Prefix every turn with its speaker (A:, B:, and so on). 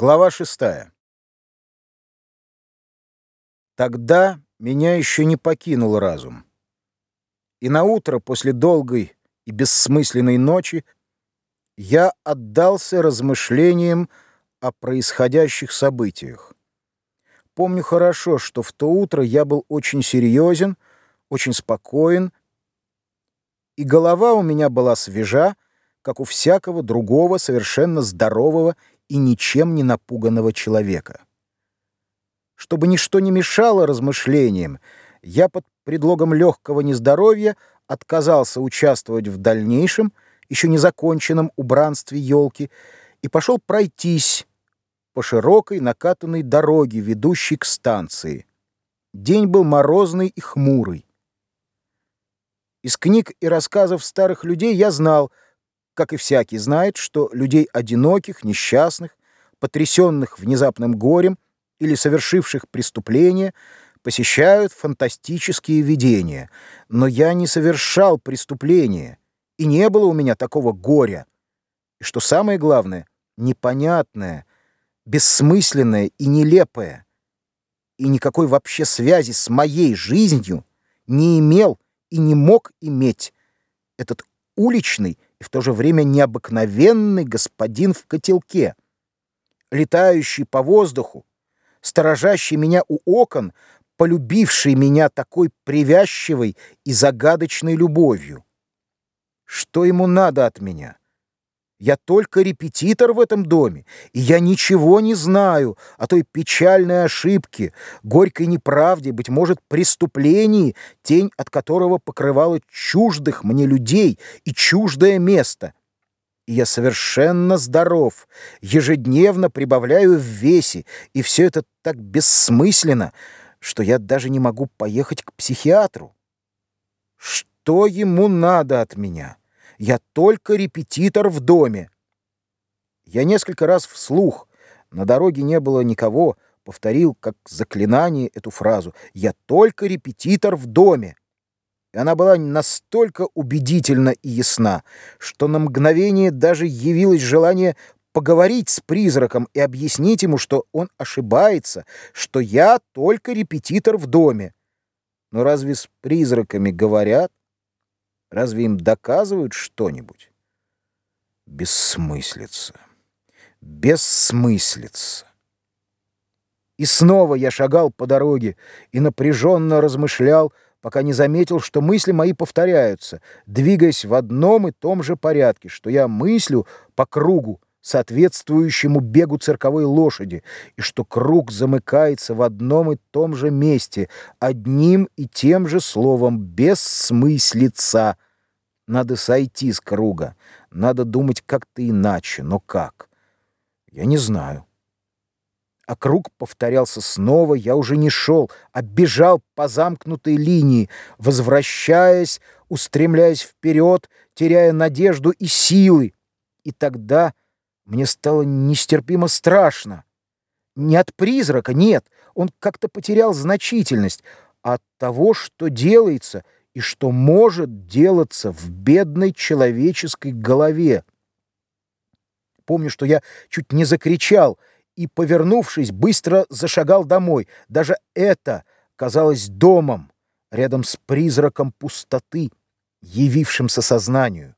A: Глава шестая. Тогда меня еще не покинул разум. И на утро после долгой и бессмысленной ночи я отдался размышлениям о происходящих событиях. Помню хорошо, что в то утро я был очень серьезен, очень спокоен, и голова у меня была свежа, как у всякого другого совершенно здорового и ничем не напуганного человека. Чтобы ничто не мешало размышлениям, я под предлогом легкого нездоровья отказался участвовать в дальнейшем, еще не законченном убранстве елки, и пошел пройтись по широкой накатанной дороге, ведущей к станции. День был морозный и хмурый. Из книг и рассказов старых людей я знал — как и всякий знает, что людей одиноких, несчастных, потрясенных внезапным горем или совершивших преступления, посещают фантастические видения. Но я не совершал преступления, и не было у меня такого горя. И что самое главное, непонятное, бессмысленное и нелепое, и никакой вообще связи с моей жизнью не имел и не мог иметь этот уличный и в то же время необыкновенный господин в котелке, летающий по воздуху, сторожащий меня у окон, полюбивший меня такой привязчивой и загадочной любовью. Что ему надо от меня? Я только репетитор в этом доме, и я ничего не знаю о той печальной ошибке, горькой неправде, быть может, преступлении, тень от которого покрывала чуждых мне людей и чуждое место. И я совершенно здоров, ежедневно прибавляю в весе, и все это так бессмысленно, что я даже не могу поехать к психиатру. Что ему надо от меня? Я только репетитор в доме. Я несколько раз вслух, на дороге не было никого, повторил как заклинание эту фразу «Я только репетитор в доме». И она была настолько убедительна и ясна, что на мгновение даже явилось желание поговорить с призраком и объяснить ему, что он ошибается, что я только репетитор в доме. Но разве с призраками говорят? Разве им доказывают что-нибудь? Бессмыслица. Бессмыслица. И снова я шагал по дороге и напряженно размышлял, пока не заметил, что мысли мои повторяются, двигаясь в одном и том же порядке, что я мыслю по кругу, соответствующему бегу цирковой лошади, и что круг замыкается в одном и том же месте, одним и тем же словом «бессмыслица». Надо сойти с круга, надо думать как-то иначе, но как? Я не знаю. А круг повторялся снова, я уже не шел, а бежал по замкнутой линии, возвращаясь, устремляясь вперед, теряя надежду и силы. И тогда мне стало нестерпимо страшно. Не от призрака, нет, он как-то потерял значительность, а от того, что делается и что может делаться в бедной человеческой голове. Помню, что я чуть не закричал и, повернувшись, быстро зашагал домой. Даже это казалось домом, рядом с призраком пустоты, явившимся сознанию.